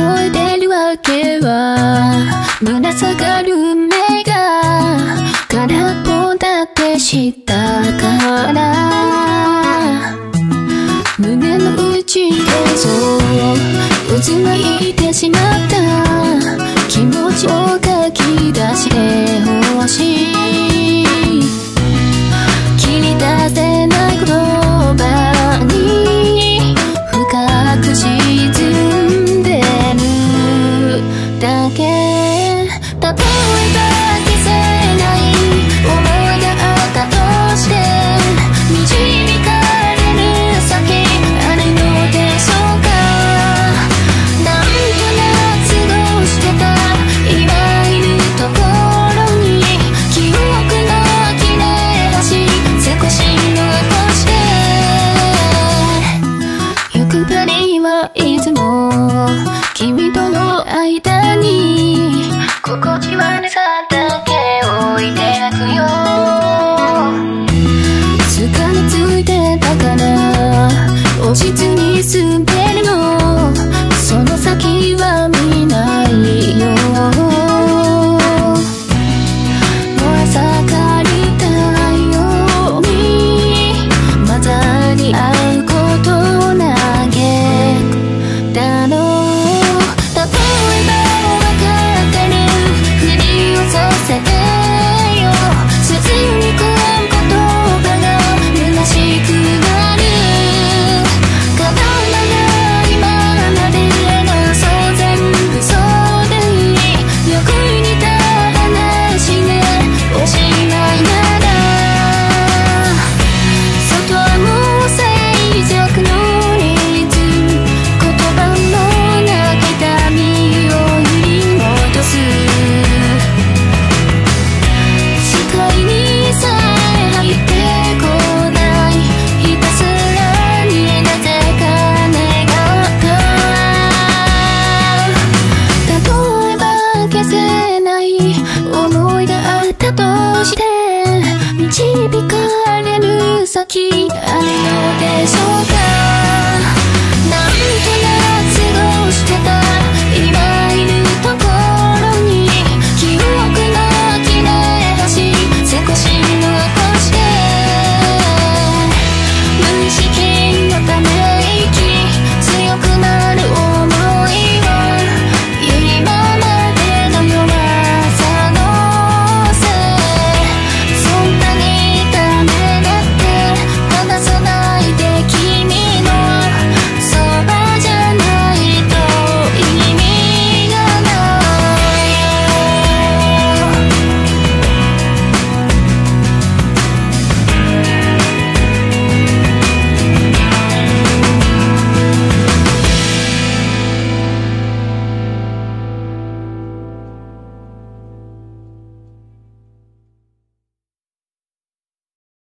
急いでるわけはぶ下がる目が空っぽだって知ったから。胸の内でそう渦巻いてしまう。として導かれる先